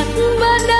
mắt ban đêm